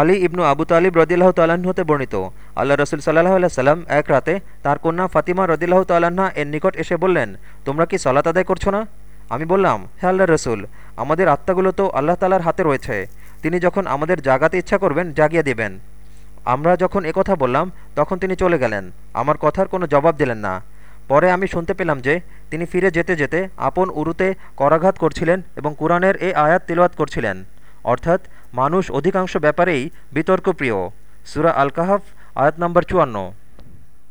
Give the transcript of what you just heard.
আলী ইবনু আবু তালিব রদিল্লাহ তাল্লাহ্ন হতে বর্ণিত। আল্লাহ রসুল সাল্লাহ আল্লাহ সাল্লাম এক রাতে তার কন্যা ফাতিমা রদিল্লাহ তাল্লাহা এর নিকট এসে বললেন, তোমরা কি সলাত আদায় করছ না? আমি বললাম, হে আল্লাহ রসুল, আমাদের আত্মাগুলো তো আল্লাহ তালার হাতে রয়েছে। তিনি যখন আমাদের জাগাতে ইচ্ছা করবেন, জাগিয়ে দিবেন। আমরা যখন একথা বললাম, তখন তিনি চলে গেলেন। আমার কথার কোনো জবাব দিলেন না। পরে আমি শুনতে পেলাম যে, তিনি ফিরে যেতে যেতে আপন উরুতে করাঘাত করছিলেন এবং কোরআনের এ আয়াত তিলওয়াত করছিলেন। অর্থাৎ মানুষ অধিকাংশ ব্যাপারেই বিতর্কপ্রিয়। সুরা আল কাহাফ আয়াত নম্বর চুয়ান্ন।